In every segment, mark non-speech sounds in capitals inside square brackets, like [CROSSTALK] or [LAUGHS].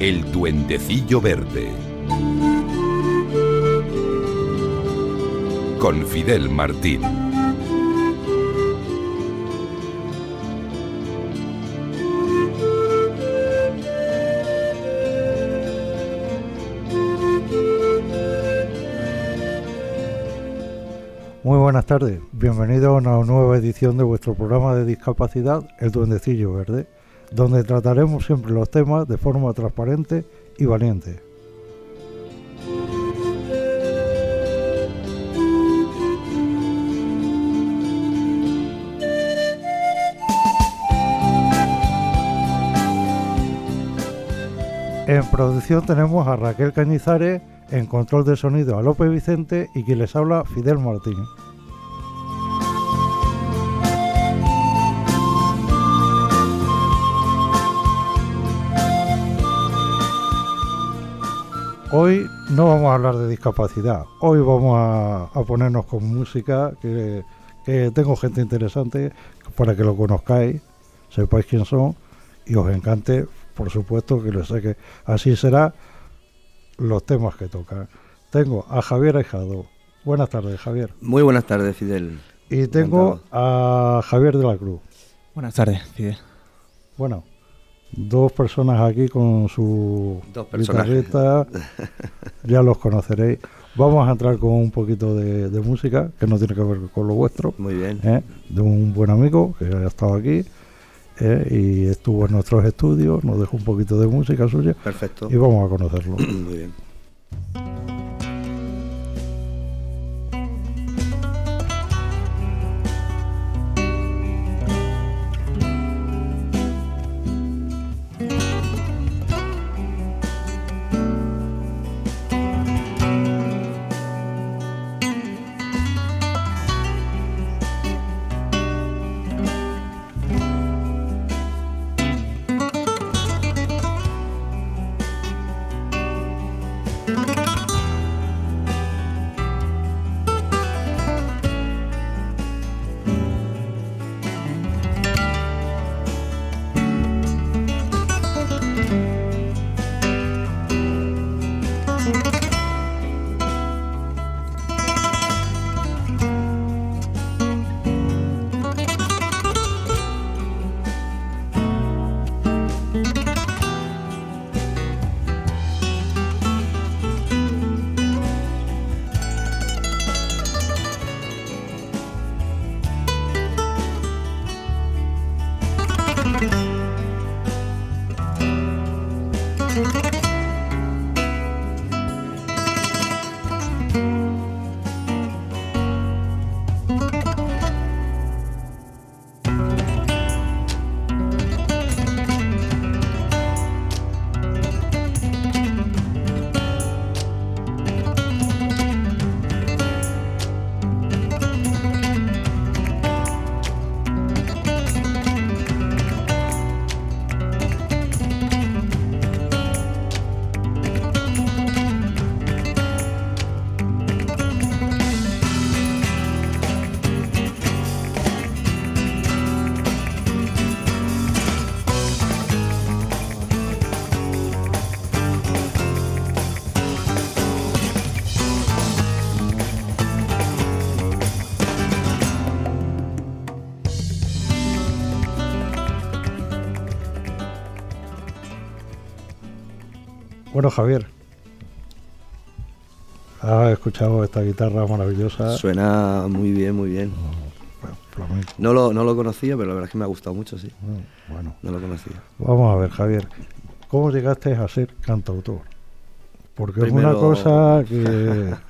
El Duendecillo Verde. Con Fidel Martín. Muy buenas tardes, bienvenidos a una nueva edición de vuestro programa de discapacidad, El Duendecillo Verde, donde trataremos siempre los temas de forma transparente y valiente. En producción tenemos a Raquel Cañizares, en control de sonido a López Vicente y quien les habla Fidel Martín. Hoy no vamos a hablar de discapacidad, hoy vamos a, a ponernos con música, que, que tengo gente interesante para que lo conozcáis, sepáis quién son y os encante, por supuesto que lo sé que así será los temas que tocan. Tengo a Javier Aijado. Buenas tardes, Javier. Muy buenas tardes, Fidel. Y tengo a Javier de la Cruz. Buenas tardes, Fidel. Bueno, dos personas aquí con su Dos guitarrita, [LAUGHS] ya los conoceréis. Vamos a entrar con un poquito de, de música, que no tiene que ver con lo vuestro, Muy bien. ¿eh? de un buen amigo que ha estado aquí ¿eh? y estuvo en nuestros estudios, nos dejó un poquito de música suya Perfecto. y vamos a conocerlo. [CLEARS THROAT] Muy bien. Javier, has escuchado esta guitarra maravillosa. Suena muy bien, muy bien. Flamenco. No lo, no lo conocía, pero la verdad es que me ha gustado mucho, sí. Bueno, No lo conocía. vamos a ver, Javier, ¿cómo llegaste a ser cantautor? Porque es una cosa que... [LAUGHS]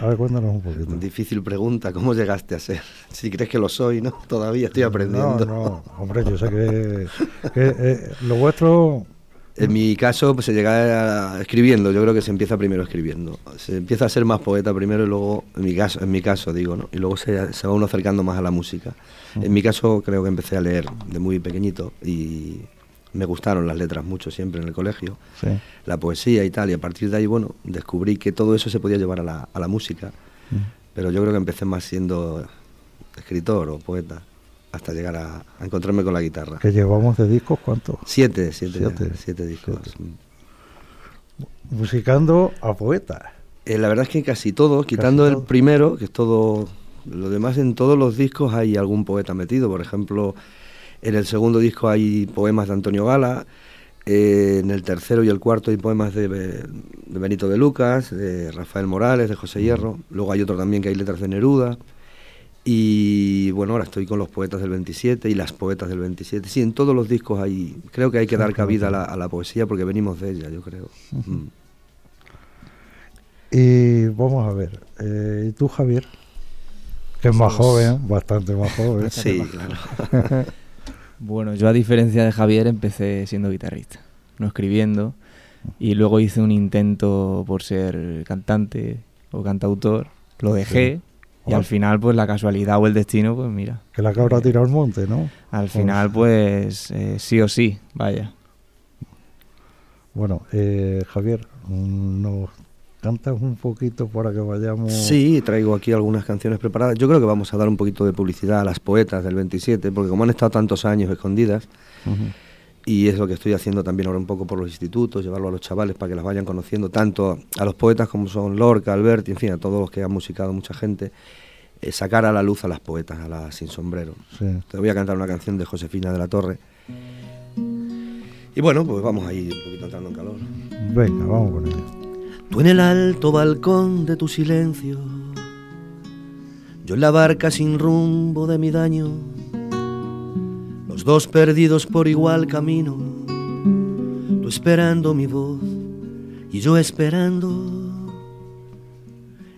A ver, cuéntanos un poquito. Difícil pregunta, ¿cómo llegaste a ser? [LAUGHS] Si crees que lo soy, ¿no? Todavía estoy aprendiendo. No, no, hombre, yo sé que, que, eh, lo vuestro... En mi caso, pues se llega a- escribiendo. Yo creo que se empieza primero escribiendo. Se empieza a ser más poeta primero y luego, en mi caso, en mi caso digo, ¿no? Y luego se, se va uno acercando más a la música. En mi caso, creo que empecé a leer de muy pequeñito y me gustaron las letras mucho siempre en el colegio, Sí. la poesía y tal. Y a partir de ahí, bueno, descubrí que todo eso se podía llevar a la, a la música. Pero yo creo que empecé más siendo escritor o poeta. Hasta llegar a, a encontrarme con la guitarra. ¿Que llevamos de discos cuántos? Siete, siete, Siete. siete discos. Musicando a poetas. Eh, la verdad es que casi todos, quitando el primero, que es todo. Lo demás, en todos los discos hay algún poeta metido. Por ejemplo, en el segundo disco hay poemas de Antonio Gala. eh, en el tercero y el cuarto hay poemas de, Be- de Benito de Lucas, de Rafael Morales, de José Hierro. Luego hay otro también que hay letras de Neruda. Y bueno, ahora estoy con los poetas del 27 y las poetas del 27. Sí, en todos los discos hay. Creo que hay que dar cabida a la, a la poesía porque venimos de ella, yo creo. Mm. Y vamos a ver, eh, ¿y tú Javier? Que es más joven, bastante más joven. [LAUGHS] Sí, claro. [LAUGHS] Bueno, yo a diferencia de Javier empecé siendo guitarrista, no escribiendo, y luego hice un intento por ser cantante o cantautor, lo dejé, y al final pues la casualidad o el destino, pues mira, Que la cabra tira al monte, ¿no? al final pues eh, sí o sí, vaya. Bueno, eh, Javier, ¿nos cantas un poquito para que vayamos? Sí, traigo aquí algunas canciones preparadas. Yo creo que vamos a dar un poquito de publicidad a las poetas del 27, porque como han estado tantos años escondidas. Y es lo que estoy haciendo también ahora un poco por los institutos, llevarlo a los chavales para que las vayan conociendo, tanto a los poetas como son Lorca, Alberti, en fin, a todos los que han musicado mucha gente, eh, sacar a la luz a las poetas, a las sin sombrero. Sí. Te voy a cantar una canción de Josefina de la Torre. Y bueno, pues vamos a ir un poquito entrando en calor. Venga, vamos con ello. Tú en el alto balcón de tu silencio, yo en la barca sin rumbo de mi daño, los dos perdidos por igual camino, tú esperando mi voz y yo esperando,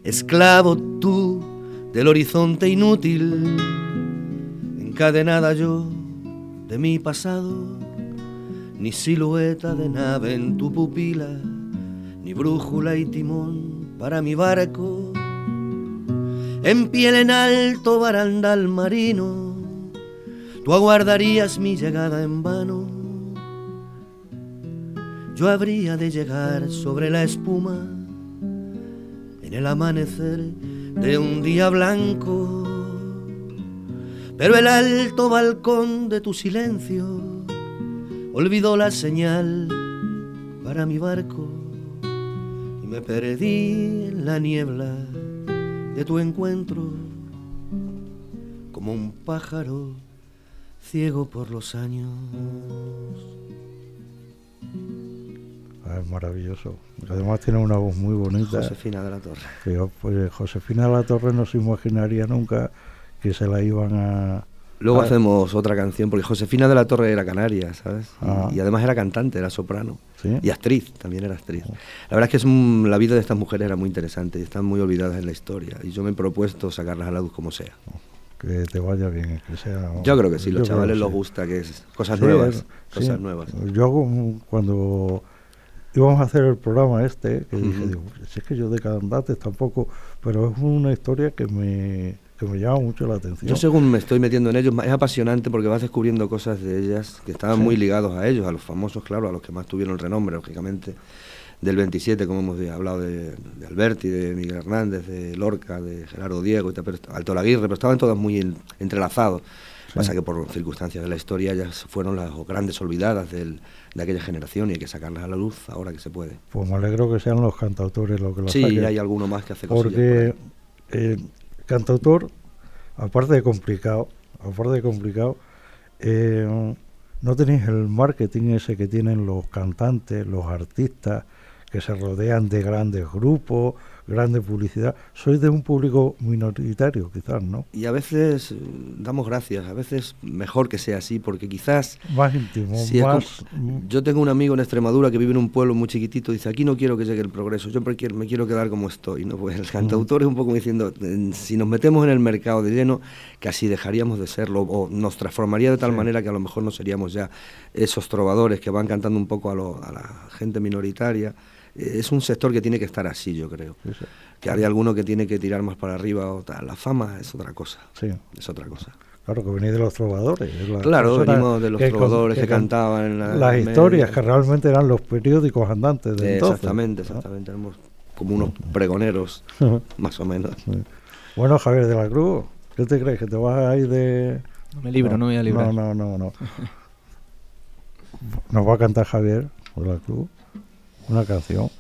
esclavo tú del horizonte inútil, encadenada yo de mi pasado, ni silueta de nave en tu pupila ni brújula y timón para mi barco. En piel en alto barandal marino, tú aguardarías mi llegada en vano. Yo habría de llegar sobre la espuma en el amanecer de un día blanco. Pero el alto balcón de tu silencio olvidó la señal para mi barco y me perdí en la niebla de tu encuentro como un pájaro ciego por los años. Ah, es maravilloso. Además tiene una voz muy bonita. Josefina de la Torre. que yo, pues, Josefina de la Torre no se imaginaría nunca que se la iban a... Luego Ah. hacemos otra canción, porque Josefina de la Torre era canaria, ¿sabes? Y- Ah. Y, además era cantante, era soprano. ¿Sí? Oh. Y actriz, también era actriz. La verdad es que es un- la vida de estas mujeres era muy interesante y están muy olvidadas en la historia. Y yo me he propuesto sacarlas a la luz como sea. Que te vaya bien, que sea... Yo creo que sí, los chavales les sí. gusta que es cosas Sí, nuevas. Cosas sí. nuevas. Yo como cuando íbamos a hacer el programa este, que dije, digo, si es que yo de cantantes tampoco, pero es una historia que me, que me llama mucho la atención. Yo según me estoy metiendo en ellos, es apasionante porque vas descubriendo cosas de ellas que estaban muy ligados a ellos, a los famosos, claro, a los que más tuvieron renombre, lógicamente, del 27, como hemos hablado de, de Alberti, de Miguel Hernández, de Lorca, de Gerardo Diego, pero, Alto Laguirre, pero estaban todas muy en- entrelazados. Pasa que por circunstancias de la historia ellas fueron las grandes olvidadas del- de aquella generación y hay que sacarlas a la luz ahora que se puede. Pues me alegro que sean los cantautores los que lo Sí, saquen. hay alguno más que hace por Porque ahí. eh, cantautor, aparte de complicado, aparte de complicado, eh, no tenéis el marketing ese que tienen los cantantes, los artistas, que se rodean de grandes grupos, grande publicidad. Sois de un público minoritario, quizás, ¿no? Y a veces eh, damos gracias, a veces mejor que sea así, porque quizás Más íntimo, más... como- yo tengo un amigo en Extremadura que vive en un pueblo muy chiquitito, dice, aquí no quiero que llegue el progreso, yo me quiero, quedar como estoy. ¿no? Pues el cantautor es un poco diciendo, "Eh, si nos metemos en el mercado de lleno, casi dejaríamos de serlo, o nos transformaría de tal Sí. manera que a lo mejor no seríamos ya esos trovadores que van cantando un poco a, lo- a la gente minoritaria. Eh, Es un sector que tiene que estar así, yo creo. Sí, sí. Que hay alguno que tiene que tirar más para arriba o tal. La fama es otra cosa, Sí, es otra cosa. claro que venís de los trovadores. es la Claro, venimos de los trovadores que, can- cantaban en la Las historias que realmente eran los periódicos andantes de Eh, entonces. exactamente, ¿no? exactamente. Éramos como unos [LAUGHS] pregoneros, [LAUGHS] más o menos. Sí. Bueno, Javier de la Cruz, ¿qué te crees? ¿Que te vas a ir de, No me libro, no, me voy a librar. No, no, no, no. Nos va a cantar Javier por la Cruz una canción.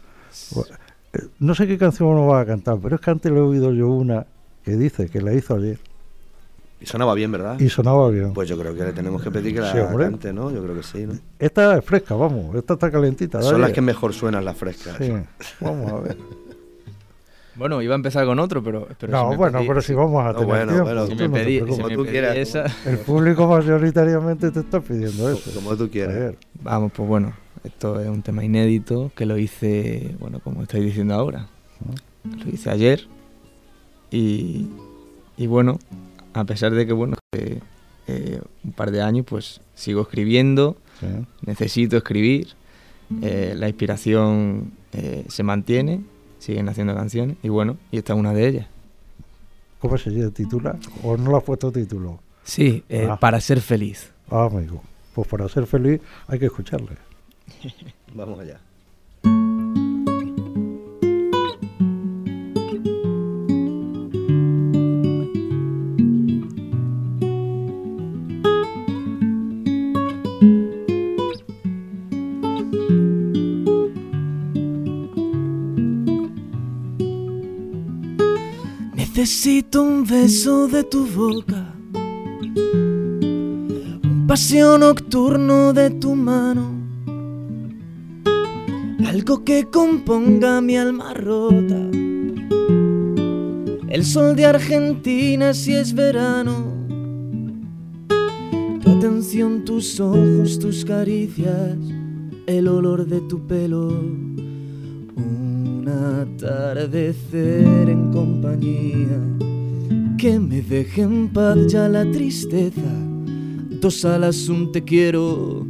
No sé qué canción nos va a cantar, pero es que antes le he oído yo una que dice que la hizo ayer Y sonaba bien, ¿verdad? y sonaba bien. Pues yo creo que le tenemos que pedir que la Sí, hombre. cante, ¿no? Yo creo que sí, ¿no? Esta es fresca, vamos, esta está calentita. Son las que mejor suenan las frescas. Sí, vamos a ver. Bueno, iba a empezar con otro, pero... pero no, si me bueno, pedí- pero si vamos a No, tener bueno, tiempo, Si no me pedí, si me tú pedí quieras. esa... El público mayoritariamente te está pidiendo [LAUGHS] eso. Como tú quieras. Vamos, pues bueno, esto es un tema inédito que lo hice, bueno, como estáis diciendo ahora. Lo hice ayer y, y bueno, a pesar de que, bueno, que, eh, un par de años, pues sigo escribiendo, Sí. necesito escribir, eh, la inspiración eh, se mantiene, siguen haciendo canciones y bueno, y esta es una de ellas. ¿Cómo se titula? ¿O no le has puesto título? Sí, Ah. para ser feliz. Ah, amigo. Pues para ser feliz hay que escucharle. [LAUGHS] Vamos allá. Necesito un beso de tu boca, un paseo nocturno de tu mano, que componga mi alma rota. El sol de Argentina si es verano, tu atención, tus ojos, tus caricias, el olor de tu pelo. Un atardecer en compañía que me deje en paz ya la tristeza. Dos alas, un te quiero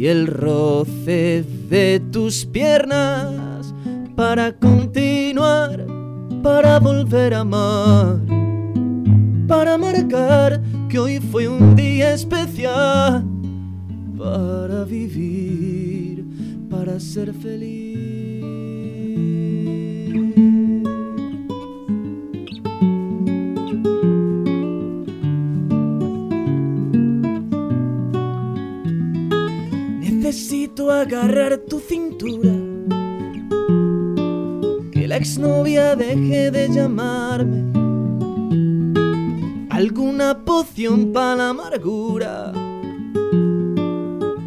y el roce de tus piernas para continuar, para volver a amar, para marcar que hoy fue un día especial, para vivir, para ser feliz. Necesito agarrar tu cintura. Que la exnovia deje de llamarme. Alguna poción para la amargura.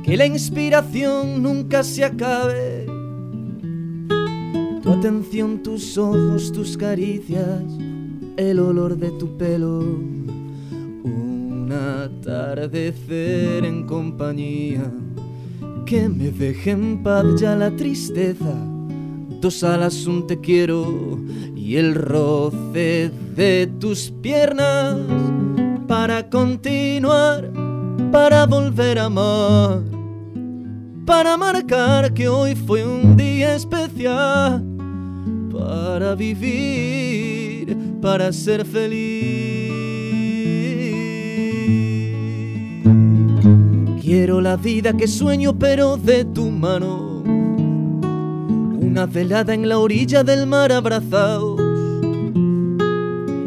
Que la inspiración nunca se acabe. Tu atención, tus ojos, tus caricias, el olor de tu pelo. Un atardecer en compañía que me deje en paz ya la tristeza. Dos alas, un te quiero y el roce de tus piernas para continuar, para volver a amar, para marcar que hoy fue un día especial, para vivir, para ser feliz. Quiero la vida que sueño, pero de tu mano. Una velada en la orilla del mar abrazados.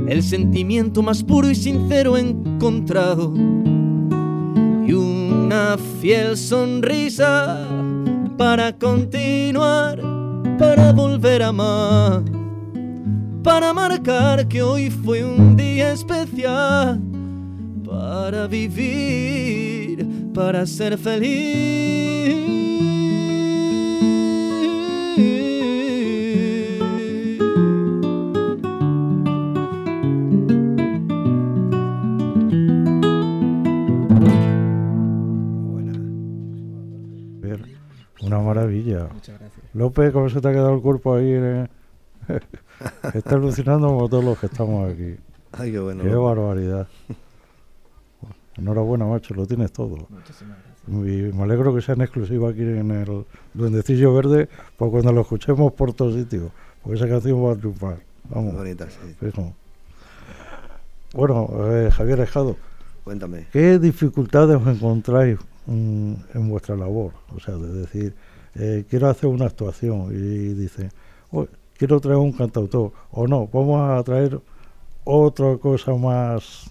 El sentimiento más puro y sincero encontrado. Y una fiel sonrisa para continuar, para volver a amar. Para marcar que hoy fue un día especial para vivir, para ser feliz. Una maravilla. Muchas gracias. López, ¿cómo se te ha quedado el cuerpo ahí? eh? [LAUGHS] Está alucinando como todos los que estamos aquí. Ay, qué bueno. Qué barbaridad. Enhorabuena, macho, lo tienes todo. Muchísimas gracias. Y me alegro que sea en exclusiva aquí en el Duendecillo Verde, pues cuando lo escuchemos por todos sitios, porque esa canción va a triunfar. Muy Vamos, bonita, sí. fijo. Bueno, eh, Javier Ejado, Cuéntame. ¿qué dificultades os encontráis mm, en vuestra labor? O sea, de decir, eh, quiero hacer una actuación y dice, "Oh, quiero traer un cantautor, o no, vamos a traer otra cosa más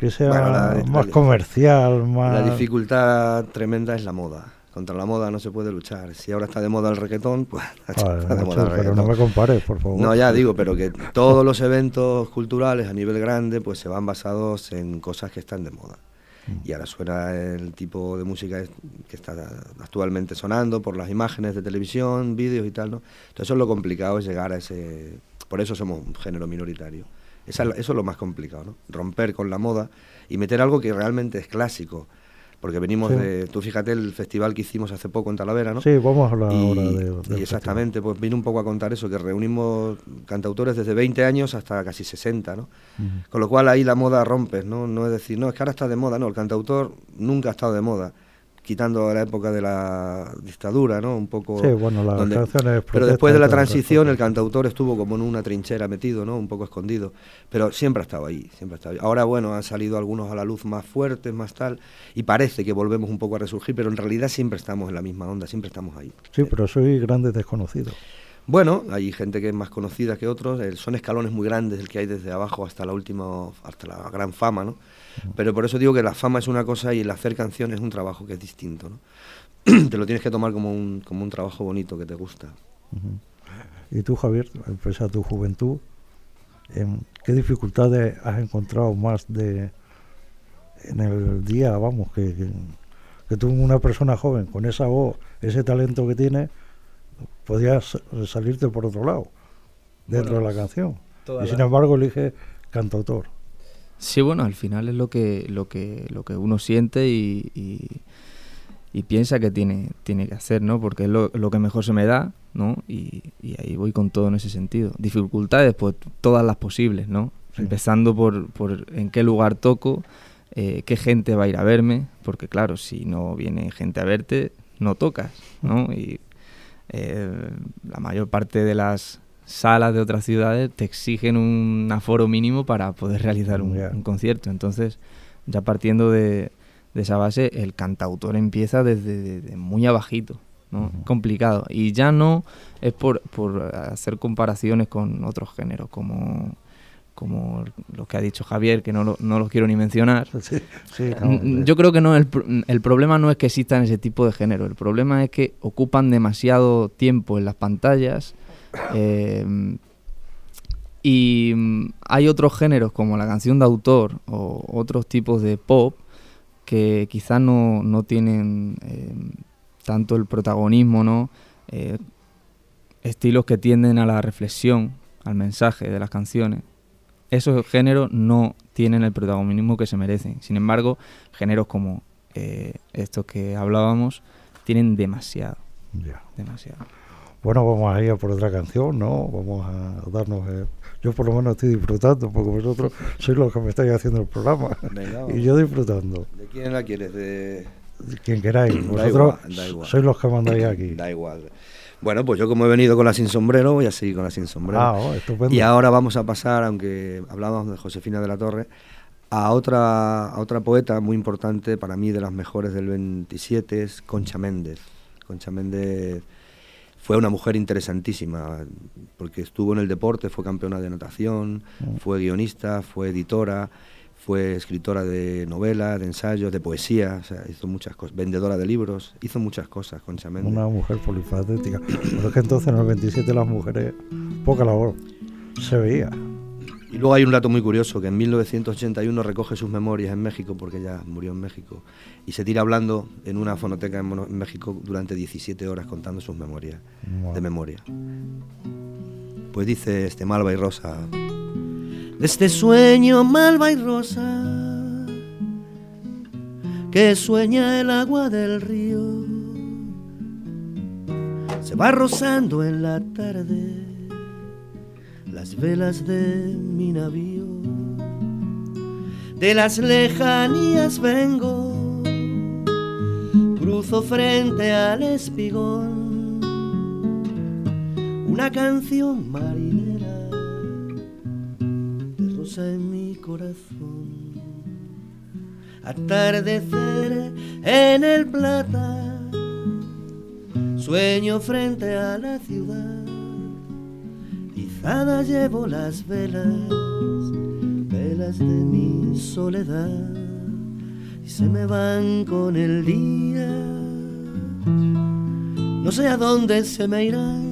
que sea Bueno, la- más la- comercial, más... La dificultad tremenda es la moda. Contra la moda no se puede luchar. Si ahora está de moda el reggaetón, pues [LAUGHS] está de moda el pero reggaetón. no me compares, por favor. No, ya digo, pero que todos los eventos culturales a nivel grande pues se van basados en cosas que están de moda. Mm. Y ahora suena el tipo de música que está actualmente sonando por las imágenes de televisión, vídeos y tal, ¿no? Entonces eso es lo complicado, es llegar a ese... Por eso somos un género minoritario. Esa eso es lo más complicado, ¿no? Romper con la moda y meter algo que realmente es clásico. Porque venimos Sí. de... Tú fíjate el festival que hicimos hace poco en Talavera, ¿no? Sí, vamos a hablar Y, ahora de, y festival. exactamente, pues vino un poco a contar eso, que reunimos cantautores desde 20 años hasta casi 60, ¿no? Con lo cual ahí la moda rompes, ¿no? No es decir, no, es que ahora está de moda, no, el cantautor nunca ha estado de moda, quitando la época de la dictadura, ¿no? Un poco... Sí, bueno, las donde- canciones Pero después de la transición el cantautor estuvo como en una trinchera metido, ¿no? Un poco escondido, pero siempre ha estado ahí, siempre ha estado ahí. Ahora, bueno, han salido algunos a la luz más fuertes, más tal, y parece que volvemos un poco a resurgir, pero en realidad siempre estamos en la misma onda, siempre estamos ahí. Sí, pero soy grandes desconocidos. Bueno, hay gente que es más conocida que otros, eh, son escalones muy grandes el que hay desde abajo hasta la última, hasta la gran fama, ¿no? Pero por eso digo que la fama es una cosa y el hacer canciones es un trabajo que es distinto, ¿no? [CLEARS THROAT] te lo tienes que tomar como un, como un trabajo bonito que te gusta. Y tú, Javier, pese a tu juventud, ¿qué dificultades has encontrado más de en el día, vamos, que, que, que tú, una persona joven, con esa voz, ese talento que tiene, podías salirte por otro lado, dentro Bueno, de la canción? Y sin la- embargo elige cantautor. Sí, bueno, al final es lo que, lo que, lo que uno siente y, y- y piensa que tiene, tiene que hacer, ¿no? Porque es lo, lo que mejor se me da, ¿no? Y, y ahí voy con todo en ese sentido. Dificultades, pues todas las posibles, ¿no? Sí. Empezando por, por en qué lugar toco, eh, qué gente va a ir a verme, porque claro, si no viene gente a verte, no tocas, ¿no? Y eh, la mayor parte de las salas de otras ciudades te exigen un aforo mínimo para poder realizar un, un concierto. Entonces, ya partiendo de, de esa base, el cantautor empieza desde de- de muy abajito, ¿no? Ujú. Complicado. Y ya no es por, por hacer comparaciones con otros géneros, como, como los que ha dicho Javier, que no, lo- no los quiero ni mencionar. [LAUGHS] Sí, sí, no, Yo creo que no, el, el problema no es que existan ese tipo de género, el problema es que ocupan demasiado tiempo en las pantallas [LAUGHS] eh, y mm, hay otros géneros como la canción de autor o otros tipos de pop que quizás no, no tienen eh, tanto el protagonismo, ¿no? Eh, estilos que tienden a la reflexión, al mensaje de las canciones. Esos géneros no tienen el protagonismo que se merecen. Sin embargo, géneros como eh, estos que hablábamos tienen demasiado, ya. demasiado. Bueno, vamos a ir a por otra canción, ¿no? Vamos a darnos... eh, yo por lo menos estoy disfrutando, porque vosotros sois los que me estáis haciendo el programa. Venga, [LAUGHS] y yo disfrutando. ¿De quién la quieres? De... Quien queráis. Da Vosotros igual, da igual. sois los que mandáis aquí. Da igual. Bueno, pues yo como he venido con la sin sombrero, voy a seguir con la sin sombrero. Ah, oh, estupendo. Y ahora vamos a pasar, aunque hablábamos de Josefina de la Torre, a otra, a otra poeta muy importante, para mí de las mejores del 27, es Concha Méndez. Concha Méndez fue una mujer interesantísima, porque estuvo en el deporte, fue campeona de natación, Mm. fue guionista, fue editora, fue escritora de novelas, de ensayos, de poesía, o sea, hizo muchas cosas, vendedora de libros, hizo muchas cosas, Concha Méndez. Una mujer polifacética. Pero es que entonces en el 27 las mujeres, poca labor. Se veía. Y luego hay un dato muy curioso, que en 1981 recoge sus memorias en México, porque ella murió en México, y se tira hablando en una fonoteca en, México durante 17 horas contando sus memorias, de memoria. Pues dice este Malva y Rosa, de este sueño Malva y Rosa, que sueña el agua del río, se va rozando en la tarde las velas de mi navío. De las lejanías vengo, cruzo frente al espigón, una canción marinera en mi corazón. Atardecer en el plata, sueño frente a la ciudad. Izada llevo las velas velas de mi soledad y se me van con el día. No sé a dónde se me irán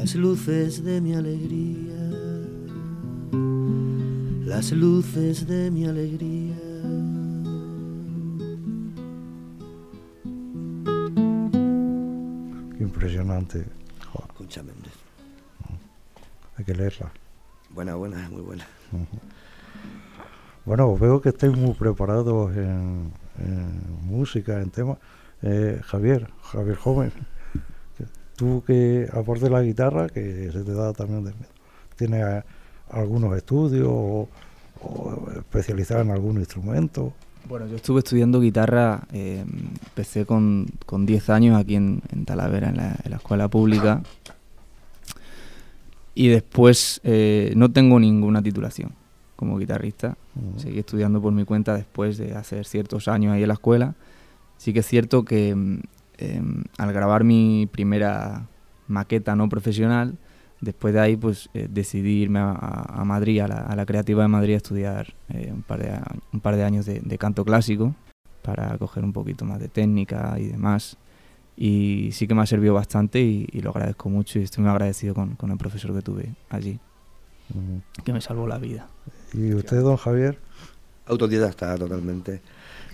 las luces de mi alegría, las luces de mi alegría. Impresionante. Concha Méndez. Hay que leerla. Buena, buena, muy buena. Bueno, veo que estáis muy preparados en, música, en temas. Eh, Javier, Javier Joven, tú que aparte la guitarra, que se te da también de ¿tienes algunos estudios o, especializado en algún instrumento? Bueno, yo estuve estudiando guitarra, eh, empecé con, con 10 años aquí en, Talavera, en la, en la escuela pública y después eh, no tengo ninguna titulación como guitarrista. Seguí estudiando por mi cuenta después de hacer ciertos años ahí en la escuela. Sí que es cierto que em, al grabar mi primera maqueta no profesional, después de ahí pues eh, decidí irme a, Madrid, a la, Creativa de Madrid, a estudiar eh, un, par de, un par de años de, de canto clásico para coger un poquito más de técnica y demás y sí que me ha servido bastante y, lo agradezco mucho y estoy muy agradecido con, con el profesor que tuve allí, que me salvó la vida. ¿Y usted, don Javier? Autodidacta totalmente.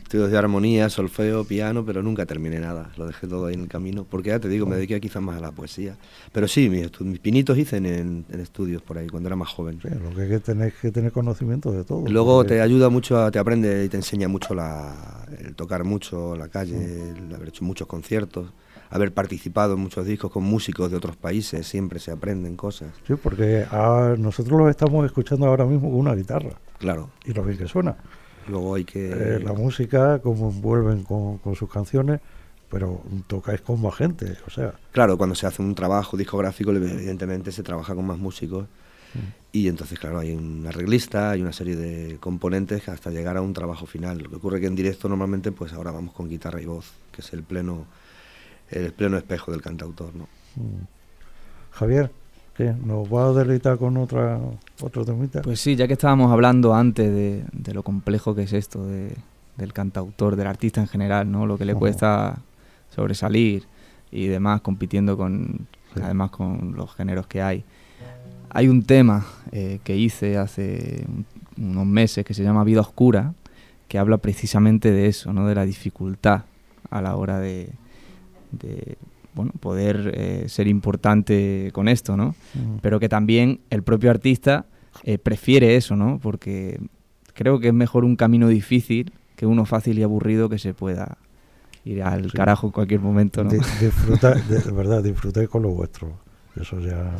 Estudios de armonía, solfeo, piano, pero nunca terminé nada. Lo dejé todo ahí en el camino. Porque ya te digo, me dediqué quizás más a la poesía. Pero sí, mis, mis pinitos hice en, estudios por ahí, cuando era más joven. Sí, lo que hay que tener que tener conocimiento de todo. Luego te ayuda mucho, te aprende y te enseña mucho la, el tocar mucho la calle, el haber hecho muchos conciertos haber participado en muchos discos con músicos de otros países, siempre se aprenden cosas. Sí, porque nosotros lo estamos escuchando ahora mismo con una guitarra. Claro. Y lo bien que suena. Luego hay que... Eh, la música, como envuelven con, sus canciones, pero tocáis con más gente, o sea... Claro, cuando se hace un trabajo discográfico, evidentemente se trabaja con más músicos. Mm. Y entonces, claro, hay un arreglista, hay una serie de componentes hasta llegar a un trabajo final. Lo que ocurre que en directo normalmente, pues ahora vamos con guitarra y voz, que es el pleno, el pleno espejo del cantautor, ¿no? Mm. Javier, ¿Qué? ¿Nos va a deleitar con otra, otro temita? Pues sí, ya que estábamos hablando antes de, de lo complejo que es esto de, del cantautor, del artista en general, ¿no? Lo que le cuesta sobresalir y demás, compitiendo con, además con los géneros que hay. Hay un tema eh, que hice hace unos meses que se llama Vida Oscura, que habla precisamente de eso, ¿no? De la dificultad a la hora de bueno, poder eh, ser importante con esto, ¿no? Pero que también el propio artista eh, prefiere eso, ¿no? Porque creo que es mejor un camino difícil que uno fácil y aburrido que se pueda ir al carajo en cualquier momento, ¿no? disfrutar, de, verdad, disfrutar con lo vuestro. Eso ya...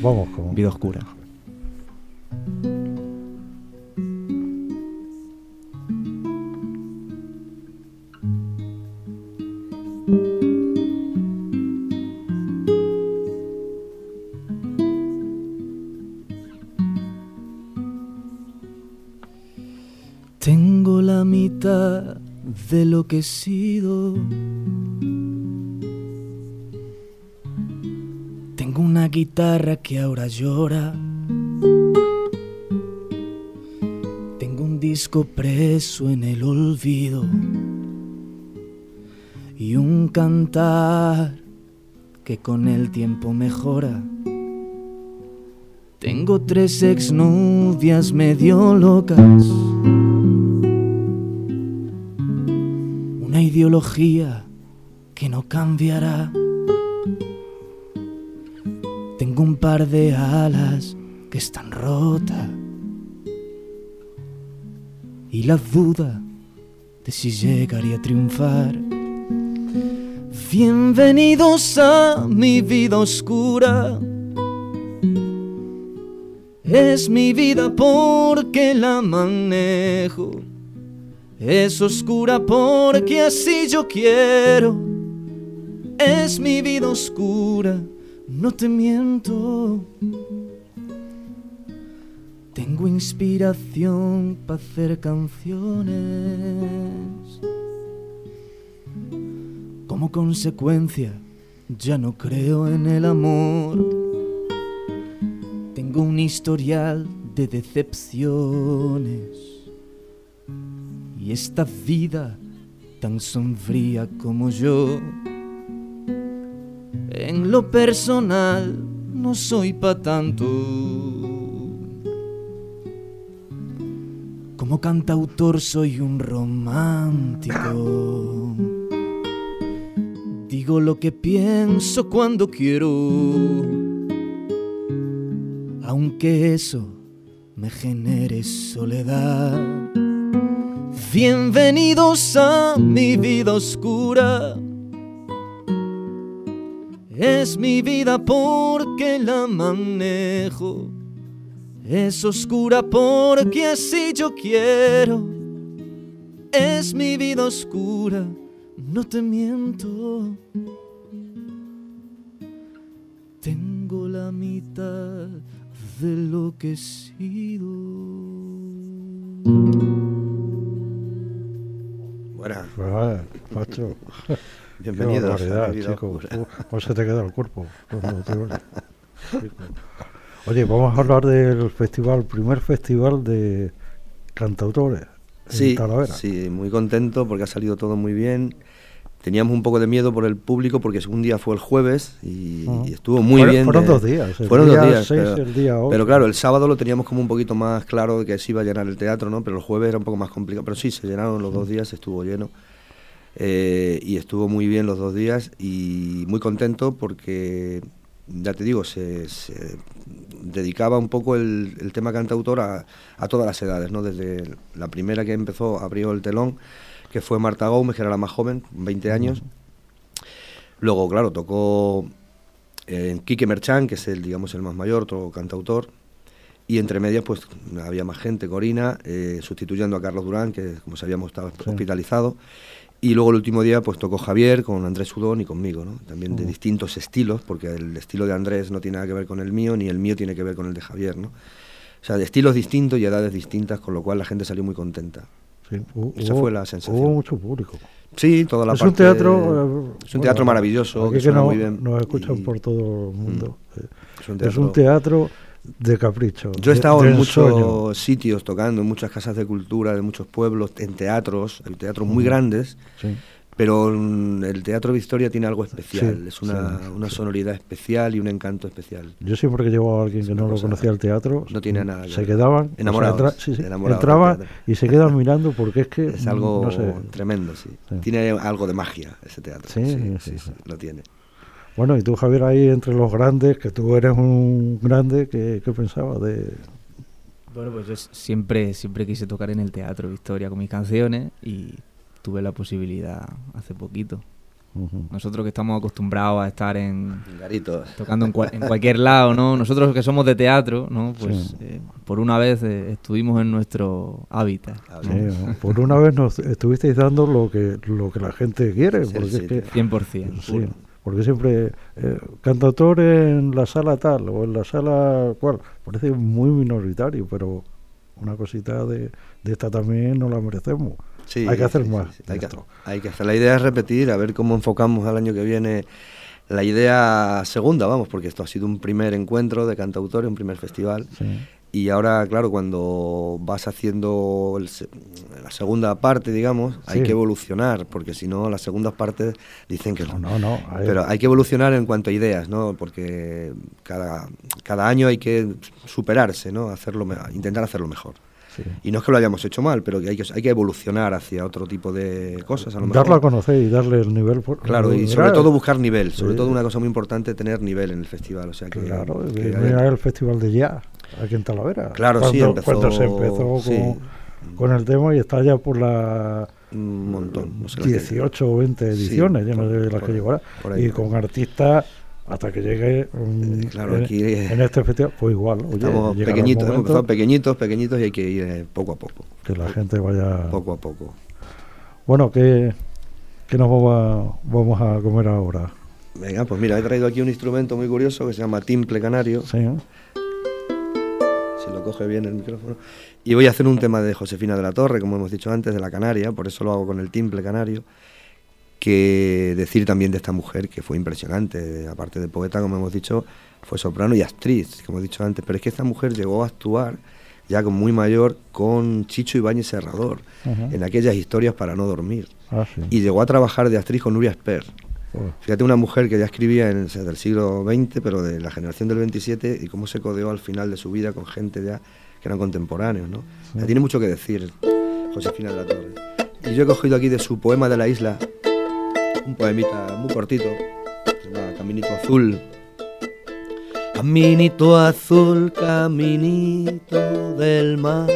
Vamos con... Vida oscura. De lo que he sido. Tengo una guitarra que ahora llora. Tengo un disco preso en el olvido. Y un cantar que con el tiempo mejora. Tengo tres exnovias medio locas. Que no cambiará. Tengo un par de alas que están rotas y la duda de si llegaría a triunfar. Bienvenidos a mi vida oscura. Es mi vida porque la manejo es oscura porque así yo quiero. Es mi vida oscura, no te miento. Tengo inspiración para hacer canciones. Como consecuencia, ya no creo en el amor. Tengo un historial de decepciones y esta vida tan sombría como yo. En lo personal no soy pa' tanto. Como cantautor soy un romántico. Digo lo que pienso cuando quiero. Aunque eso me genere soledad. Bienvenidos a mi vida oscura. Es mi vida porque la manejo. Es oscura porque así yo quiero. Es mi vida oscura, no te miento. Tengo la mitad de lo que he sido. Pues, macho, [LAUGHS] qué Bienvenidos. barbaridad, oscura. ¿Cómo- ¿Cómo se te queda el cuerpo? cuando te. [LAUGHS] Oye, vamos a hablar del festival, primer festival de cantautores en Sí, Talavera. sí, muy contento porque ha salido todo muy bien. Teníamos un poco de miedo por el público porque un día fue el jueves y, estuvo muy Fueron- bien. fueron dos días, fueron día dos días. seis pero, y el día ocho. pero claro, el sábado lo teníamos como un poquito más claro de que se iba a llenar el teatro, ¿no? Pero el jueves era un poco más complicado. Pero sí, se llenaron los dos días, estuvo lleno. Eh, y estuvo muy bien los dos días y muy contento porque, ya te digo, se, se dedicaba un poco el, el tema cantautor a, a todas las edades, ¿no? Desde la primera que empezó, abrió el telón, que fue Marta Gómez, que era la más joven, con 20 años. Luego, claro, tocó eh, Quique Merchán, que es el, digamos, el más mayor, otro cantautor. Y entre medias, pues había más gente, Corina, eh, sustituyendo a Carlos Durán, que como sabíamos estaba Sí. hospitalizado. Y luego el último día, pues tocó Javier con Andrés Sudón y conmigo, ¿no? También de distintos estilos, porque el estilo de Andrés no tiene nada que ver con el mío, ni el mío tiene que ver con el de Javier, ¿no? O sea, de estilos distintos y edades distintas, con lo cual la gente salió muy contenta. Sí, Esa fue la sensación. Hubo mucho público. Sí, toda la es un parte- teatro. eh, es un teatro maravilloso, que suena no- muy bien. Nos escuchan y- por todo el mundo. eh, Es un Es un teatro- de capricho. Yo he estado en muchos sitios tocando, en muchas casas de cultura, de muchos pueblos, en teatros, hay teatros muy grandes, Sí. Pero mm, el Teatro Victoria tiene algo especial, Sí, es una, sí, una sí. sonoridad especial y un encanto especial. Yo siempre que llevo a alguien que no lo conocía el teatro, no tiene nada que se ver. quedaban, o sea, Enamorados, entra- sí, sí, enamorados entraban del teatro. y se quedan mirando porque es que [LAUGHS] Es mm, algo no sé. tremendo, sí. Sí. Tiene algo de magia ese teatro. Sí, Sí, sí, sí, sí. sí, lo tiene. Bueno, y tú Javier ahí entre los grandes, que tú eres un grande, ¿qué, qué pensabas de Bueno, pues yo siempre, siempre quise tocar en el teatro Victoria con mis canciones y tuve la posibilidad hace poquito. Nosotros que estamos acostumbrados a estar en Garitos. tocando en, cual- en cualquier lado, ¿no? Nosotros que somos de teatro, ¿no? Pues Sí. eh, por una vez eh, estuvimos en nuestro hábitat. Por una vez nos estuvisteis dando lo que lo que la gente quiere, Sí, porque es que 100%. Sí, porque siempre eh, cantautor en la sala tal o en la sala cual, parece muy minoritario, pero una cosita de, de esta también no la merecemos. Sí, Hay que hacer más sí, Hay, que, hay hacer. La idea es repetir, a ver cómo enfocamos al año que viene la idea segunda, vamos, porque esto ha sido un primer encuentro de cantautores, un primer festival. Y ahora, claro, cuando vas haciendo el la segunda parte, digamos, hay Sí. que evolucionar, porque si no, las segundas partes dicen que No, no, no. hay- Pero hay que evolucionar en cuanto a ideas, ¿no? Porque cada, cada año hay que superarse, ¿no? Hacerlo, intentar hacerlo mejor. Sí. Y no es que lo hayamos hecho mal, pero que hay que, hay que evolucionar hacia otro tipo de cosas, a lo mejor. Darlo a conocer y darle el nivel. por- Claro, y sobre todo buscar nivel, sobre todo una cosa muy importante, tener nivel en el festival, o sea que... Claro, que el festival de jazz aquí en Talavera. Claro, sí, empezó- cuando se empezó con, sí. con el tema y está ya por la un montón, no sé la que- 18 o 20 Sí, ediciones, yo no sé las que llevará. Y con artistas hasta que llegue mm, Eh, claro, en, aquí, eh, en este festival, pues igual. Oye, Estamos pequeñitos, hemos empezado pequeñitos, pequeñitos y hay que ir eh, poco a poco, que la gente vaya. poco a poco. Bueno, ¿qué, qué nos vamos a, vamos a comer ahora? Venga, pues mira, he traído aquí un instrumento muy curioso que se llama timple canario. Sí, ¿eh? si lo coge bien el micrófono. Y voy a hacer un tema de Josefina de la Torre, como hemos dicho antes, de la Canaria, por eso lo hago con el timple canario, que decir también de esta mujer que fue impresionante, aparte de poeta, como hemos dicho, fue soprano y actriz, como he dicho antes, pero es que esta mujer llegó a actuar ya con muy mayor con Chicho Ibáñez Serrador en aquellas historias para no dormir. Ah, sí. Y llegó a trabajar de actriz con Nuria Esper. Joder. Fíjate, una mujer que ya escribía en, o sea, del siglo XX, pero de la generación del 27, y cómo se codeó al final de su vida con gente ya que eran contemporáneos, ¿no? O sea, tiene mucho que decir Josefina de la Torre. Y yo he cogido aquí de su poema de la isla, un poemita muy cortito, se llama Caminito Azul. Caminito azul, caminito del mar.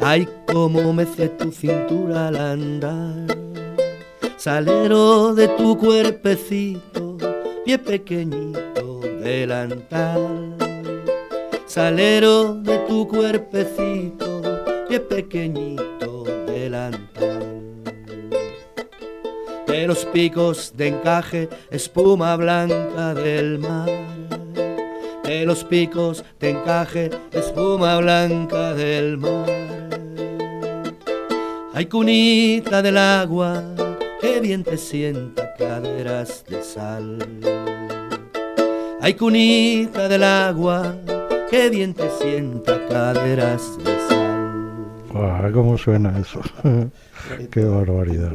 Ay, cómo mece tu cintura al andar. Salero de tu cuerpecito, pie pequeñito delantal. Salero de tu cuerpecito, pie pequeñito De los picos de encaje, espuma blanca del mar. De los picos de encaje, espuma blanca del mar. Ay, cunita del agua, que bien te sienta caderas de sal. Ay, cunita del agua, que bien te sienta caderas de sal. Ah, ¿Cómo suena eso? [LAUGHS] Qué barbaridad.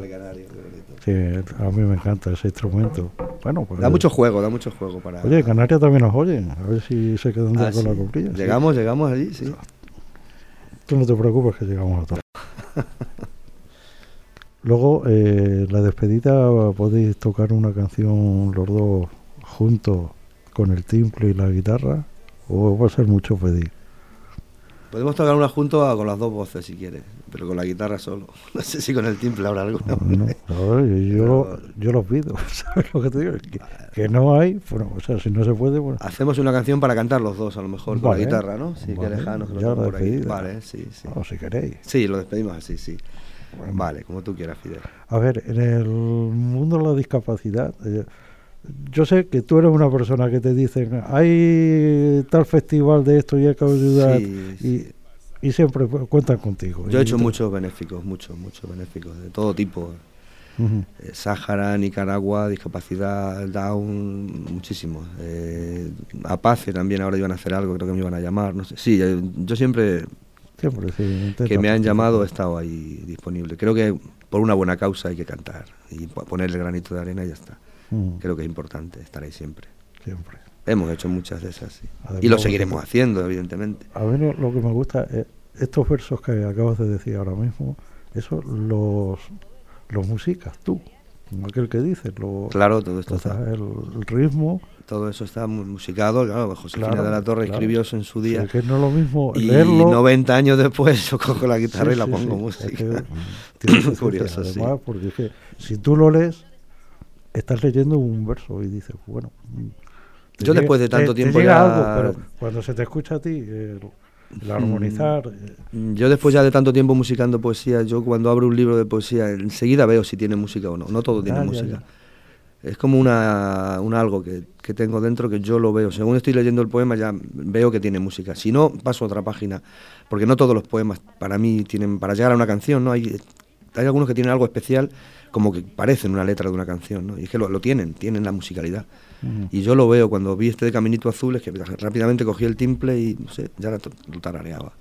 Sí, a mí me encanta ese instrumento. Bueno, pues, Da mucho juego, da mucho juego para. Oye, Canarias también nos oyen. A ver si se quedan Ah, con sí. la cobrilla. sí. Llegamos, llegamos allí, sí. Tú no te preocupes que llegamos a todo. [LAUGHS] Luego, eh, la despedida, podéis tocar una canción los dos juntos con el timple y la guitarra, o va a ser mucho pedir. Podemos tocar una junto a- con las dos voces si quieres, pero con la guitarra solo. [LAUGHS] No sé si con el timple habrá alguna. No, ver, yo, yo, lo- yo los pido, [LAUGHS] ¿sabes lo que te digo? Que, que no hay, bueno, o sea, si no se puede, bueno, Hacemos una canción para cantar los dos, a lo mejor, con la guitarra, ¿no? Sí, Vale, que lejano, que lo ya tengo la por aquí. Vale, sí, sí. o si queréis. Sí, lo despedimos así, sí. Bueno. Vale, como tú quieras, Fidel. A ver, en el mundo de la discapacidad, eh, yo sé que tú eres una persona que te dicen, hay tal festival de esto y hay que ayudar, Sí, y, sí. y siempre cu- cuentan contigo. Yo he hecho te- muchos benéficos, muchos, muchos benéficos, de todo tipo. Eh, Sáhara, Nicaragua, discapacidad, Down, muchísimos. Eh, Apace también ahora iban a hacer algo, creo que me iban a llamar, no sé. Sí, eh, yo siempre Siempre, sí, intenta que me han llamado he estado ahí disponible. Creo que por una buena causa hay que cantar y po- poner el granito de arena y ya está. Ujú, Creo que es importante estar ahí siempre. Siempre. Hemos hecho muchas de esas, sí. Además, Y lo seguiremos haciendo, evidentemente. A mí lo, lo que me gusta es estos versos que acabas de decir ahora mismo, eso los, los musicas tú, como aquel que dices, lo, Claro, todo esto o está, el, el ritmo. todo eso está mu- musicado. Claro, Josefina Claro, de la Torre claro. escribió eso en su o día. sea, que no es lo mismo Y leerlo. 90 años después yo cojo la guitarra Sí, y la sí, pongo sí, es música. mm, [LAUGHS] tiene que Curioso, sí. además, porque es que si tú lo lees, estás leyendo un verso y dices, bueno. mm, Yo después de tanto te- te tiempo llega ya- algo, pero cuando se te escucha a ti, el, el armonizar. eh, Mm, Yo después ya de tanto tiempo musicando poesía, yo cuando abro un libro de poesía enseguida veo si tiene música o no. No todo tiene Ah, ya, música. Es como una, un algo que, que tengo dentro que yo lo veo. Según estoy leyendo el poema ya veo que tiene música. Si no, paso a otra página. Porque no todos los poemas para mí tienen... Para llegar a una canción, ¿no? Hay, hay algunos que tienen algo especial como que parecen una letra de una canción, ¿no? Y es que lo, lo tienen, tienen la musicalidad. mm, Y yo lo veo cuando vi este de Caminito Azul, es que rápidamente cogí el timple y, no sé, ya lo tarareaba.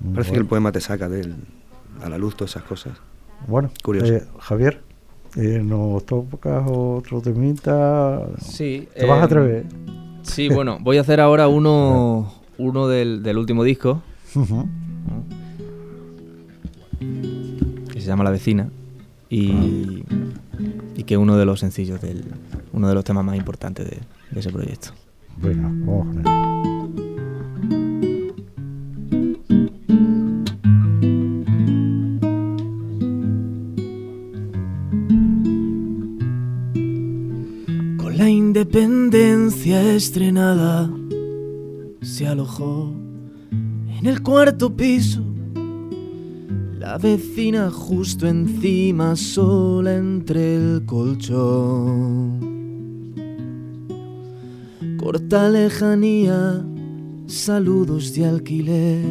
mm, Parece que el poema te saca de él, a la luz todas esas cosas. Bueno, Curioso. eh, Javier, eh, ¿nos tocas otro temita? Sí. ¿Te vas a eh, atrever? Sí, bueno, voy a hacer ahora uno, [LAUGHS] uno del, del último disco, Ujú. que se llama La vecina, y, y que es uno de los sencillos, del, uno de los temas más importantes de, de ese proyecto. Venga. Con la independencia estrenada, se alojó en el cuarto piso. La vecina justo encima, sola entre el colchón. Corta lejanía, saludos de alquiler.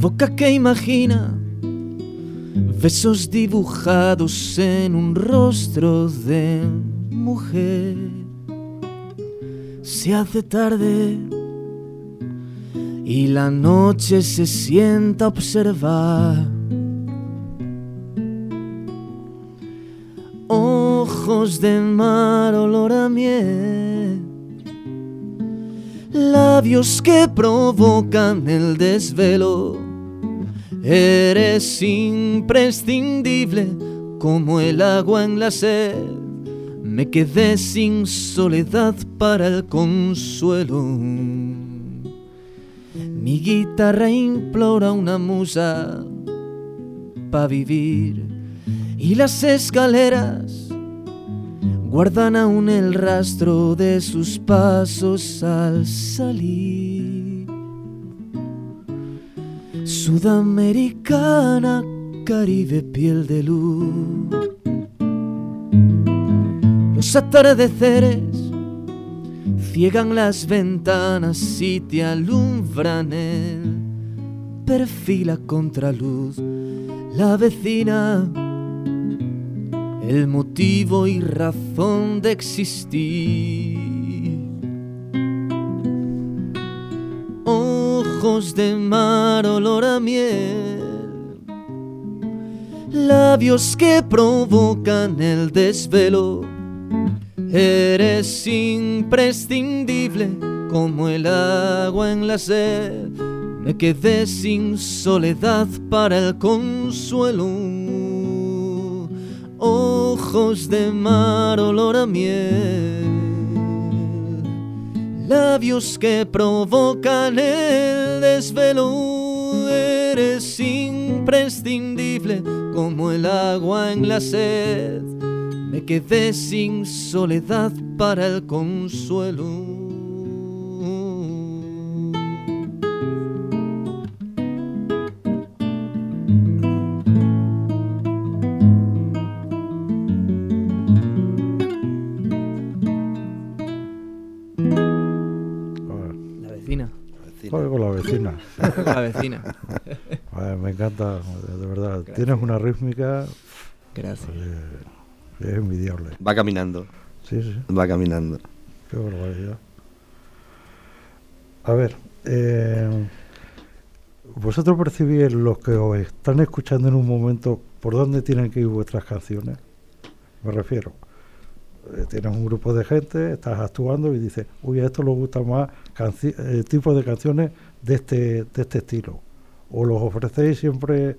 Boca que imagina, besos dibujados en un rostro de mujer. Se hace tarde y la noche se sienta a observar. Ojos de mar, olor a miel. Labios que provocan el desvelo Eres imprescindible como el agua en la sed. Me quedé sin soledad para el consuelo. Mi guitarra implora una musa para vivir y las escaleras guardan aún el rastro de sus pasos al salir. Sudamericana, Caribe, piel de luz. Los atardeceres ciegan las ventanas y te alumbran el perfil a contraluz. La vecina, el motivo y razón de existir. de mar, olor a miel, labios que provocan el desvelo. Eres imprescindible como el agua en la sed. Me quedé sin soledad para el consuelo. Ojos de mar, olor a miel labios que provocan el desvelo. Eres imprescindible como el agua en la sed. Me quedé sin soledad para el consuelo. la vecina. [LAUGHS] [LAUGHS] me encanta, de verdad. Tienes una rítmica. Gracias. Es envidiable. Va caminando. Sí, sí. Va caminando. Qué barbaridad. A ver, eh, ¿vosotros percibís los que os están escuchando en un momento por dónde tienen que ir vuestras canciones? Me refiero. Eh, tienes un grupo de gente, estás actuando y dices, uy, a esto le gusta más eh, tipo de canciones de este, de este estilo. O los ofrecéis siempre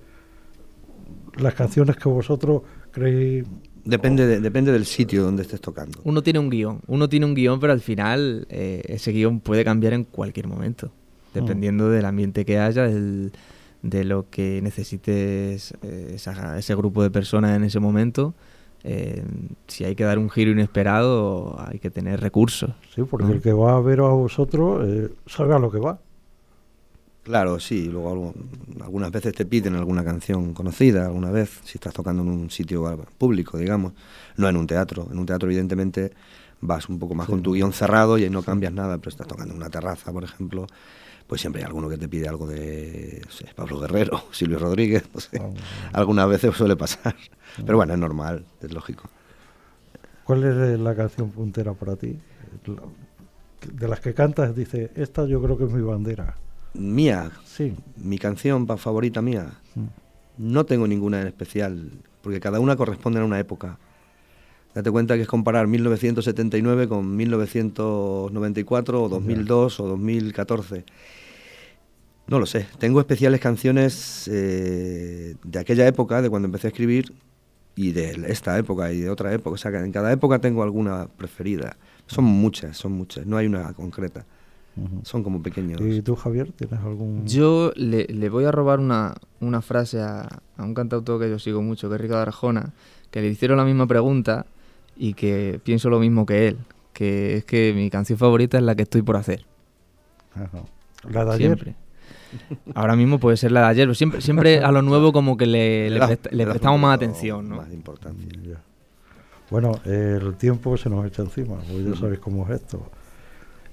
las canciones que vosotros creéis. Depende, depende del sitio donde estés tocando. Uno tiene un guion, uno tiene un guion, pero al final eh, ese guion puede cambiar en cualquier momento, dependiendo mm. del ambiente que haya, de lo que necesites ese grupo de personas en ese momento eh, si hay que dar un giro inesperado, hay que tener recursos. Sí, porque el que va a ver a vosotros eh, sabe a lo que va. Claro, sí. Luego algunas veces te piden alguna canción conocida, alguna vez, si estás tocando en un sitio público, digamos, no en un teatro. En un teatro, evidentemente, vas un poco más con tu guion cerrado y ahí no cambias nada, pero estás tocando en una terraza, por ejemplo, pues siempre hay alguno que te pide algo de Pablo Guerrero, [LAUGHS] Silvio Rodríguez, no sé. Algunas veces suele pasar. Pero bueno, es normal, es lógico. ¿Cuál es la canción puntera para ti? De las que cantas, dice, esta yo creo que es mi bandera. Mía. Sí. Mi canción favorita mía. No tengo ninguna en especial, porque cada una corresponde a una época. Date cuenta que es comparar 1979 con 1994 o 2002 o 2014. No lo sé. Tengo especiales canciones eh, de aquella época, de cuando empecé a escribir, y de esta época y de otra época. O sea, que en cada época tengo alguna preferida. Son muchas, son muchas. No hay una concreta. Son como pequeños. ¿Y tú, Javier, tienes algún...? Yo le, voy a robar una, una frase a, a, un cantautor que yo sigo mucho, que es Ricardo Arjona, que le hicieron la misma pregunta y que pienso lo mismo que él, que es que mi canción favorita es la que estoy por hacer. ¿La de ayer? Ahora mismo puede ser la de ayer, pero siempre, siempre a lo nuevo como que le, le, prestamos más atención, ¿no? Más importancia. Bueno, el tiempo se nos echa encima, porque ya sabéis cómo es esto.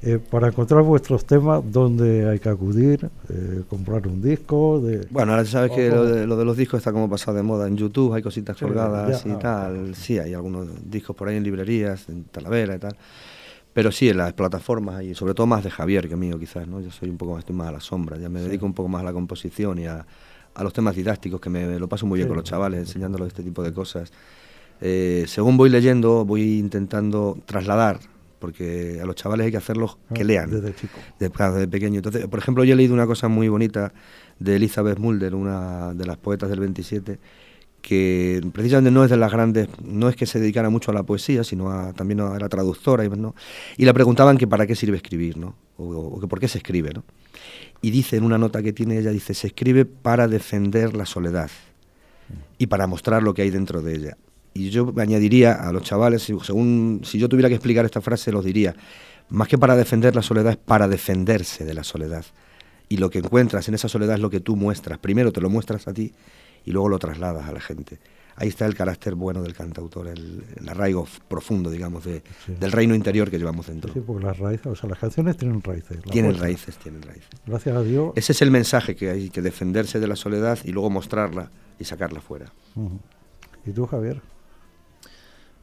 Eh, para encontrar vuestros temas, ¿dónde hay que acudir? Eh, ¿Comprar un disco? De... Bueno, ahora sabes que lo de, lo de los discos está como pasado de moda. En YouTube hay cositas Sí, colgadas ya, y ah, tal. Sí, hay algunos discos por ahí en librerías, en Talavera y tal. Pero sí, en las plataformas y sobre todo más de Javier que mío quizás, ¿no? Yo soy un poco más, estoy más a la sombra, ya me dedico un poco más a la composición y a, a los temas didácticos, que me, lo paso muy bien con los chavales, enseñándoles este tipo de cosas. Eh, según voy leyendo, voy intentando trasladar, porque a los chavales hay que hacerlos que Ah, lean Desde chico. de, claro, de pequeño. Entonces, por ejemplo, yo he leído una cosa muy bonita de Elizabeth Mulder, una de las poetas del 27, que precisamente no es de las grandes, no es que se dedicara mucho a la poesía, sino a, también a la traductora, y, ¿no? y le preguntaban que para qué sirve escribir, ¿no? o, o que por qué se escribe. ¿no? Y dice en una nota que tiene ella, dice, se escribe para defender la soledad y para mostrar lo que hay dentro de ella. Y yo añadiría a los chavales, si- según si yo tuviera que explicar esta frase, los diría, más que para defender la soledad, es para defenderse de la soledad. Y lo que encuentras en esa soledad es lo que tú muestras. Primero te lo muestras a ti y luego lo trasladas a la gente. Ahí está el carácter bueno del cantautor, el, el arraigo profundo, digamos, de- Sí. del reino interior que llevamos dentro. Sí, porque las raíces, o sea, las canciones tienen raíces. Tienen raíces, tienen raíces. Gracias a Dios. Ese es el mensaje que hay que defenderse de la soledad y luego mostrarla y sacarla fuera. ¿Y tú, Javier?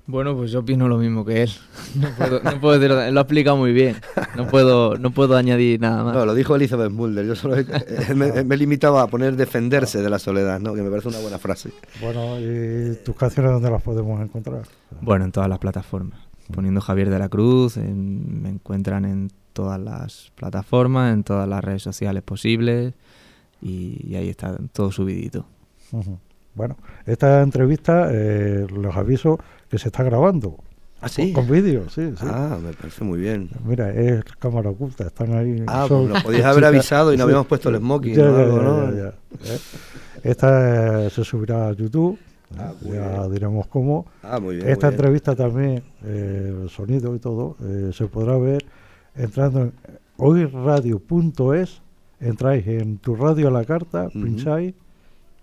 Bueno, pues yo opino lo mismo que él. No puedo, no puedo decir otra- él lo ha explicado muy bien. No puedo, no puedo añadir nada más. No, lo dijo Elizabeth Mulder. Yo solo he- eh, me, me limitaba a poner defenderse de la soledad, ¿no? que me parece una buena frase. Bueno, ¿y tus canciones dónde las podemos encontrar? Bueno, en todas las plataformas. Poniendo Javier de la Cruz, en- me encuentran en todas las plataformas, en todas las redes sociales posibles y, y ahí está todo subidito. Bueno, esta entrevista, eh, los aviso que se está grabando. ¿Ah, sí? Con vídeo, sí, sí. Ah, me parece muy bien. Mira, es cámara oculta, están ahí. Ah, son pues lo podías haber avisado y no sí. habíamos puesto el smoking Ya, o ya, algo, ya, ¿no? ya, ya, ¿eh? Esta eh, se subirá a YouTube, Ah, ya diremos cómo. Ah, muy bien. Esta muy bien. entrevista también, eh, el sonido y todo, eh, se podrá ver entrando en hoyradio.es, entráis en tu radio a la carta, pincháis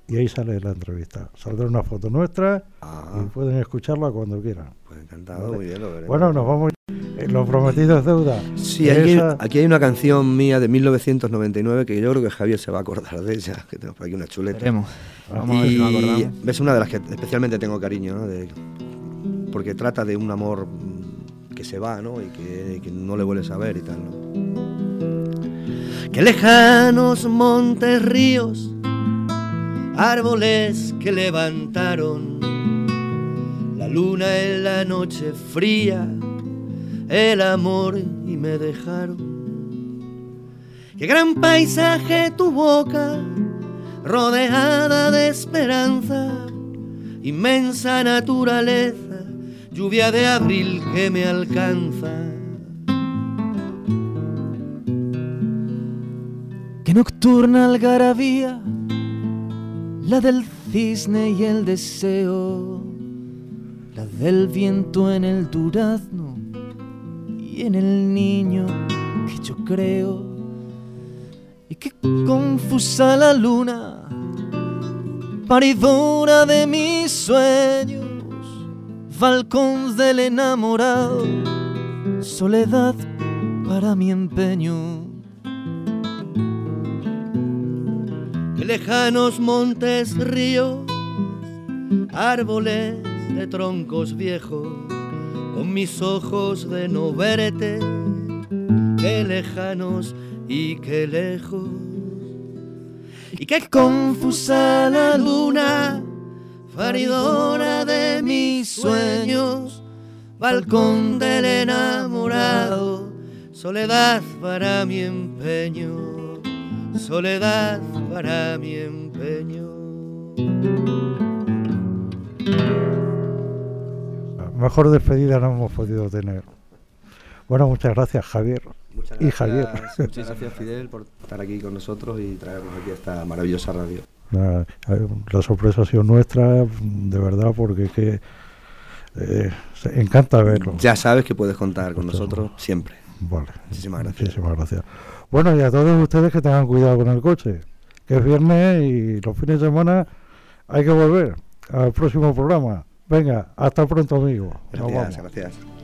y ahí sale la entrevista. Saldrá una foto nuestra Ah, y pueden escucharla cuando quieran. pues encantado, Vale. muy bien, lo veremos. Bueno, nos vamos. eh, Lo prometido es deuda. Sí, aquí, Esa- aquí hay una canción mía de 1999 que yo creo que Javier se va a acordar de ella, que tengo por aquí una chuleta. Veremos. Vamos a ver si nos Y acordamos. ves una de las que especialmente tengo cariño, ¿no? De- porque trata de un amor que se va, ¿no? Y que, que no le vuelves a ver y tal, ¿no? Qué lejanos montes, ríos, árboles que levantaron la luna en la noche fría, el amor y me dejaron. Qué gran paisaje tu boca, rodeada de esperanza, inmensa naturaleza, lluvia de abril que me alcanza. Qué nocturna algarabía, la del cisne y el deseo, la del viento en el durazno y en el niño que yo creo. Y qué confusa la luna, paridora de mis sueños, balcón del enamorado, soledad para mi empeño. Lejanos montes, ríos, árboles de troncos viejos, con mis ojos de no verte, qué lejanos y qué lejos. Y qué confusa la luna, faridora de mis sueños, balcón del enamorado, soledad para mi empeño soledad para mi empeño. Mejor despedida no hemos podido tener. Bueno, muchas gracias, Javier. Muchas Y Javier. Muchas gracias, Fidel, por estar aquí con nosotros y traernos aquí a esta maravillosa radio. Eh, la sorpresa ha sido nuestra, de verdad, porque es que eh, encanta verlo. Ya sabes que puedes contar con nosotros siempre. Vale. Muchísimas gracias. Muchísimas gracias. Bueno, y a todos ustedes que tengan cuidado con el coche, que es viernes y los fines de semana hay que volver al próximo programa. Venga, hasta pronto, amigos. Gracias, gracias.